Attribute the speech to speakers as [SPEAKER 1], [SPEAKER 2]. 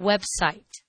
[SPEAKER 1] website.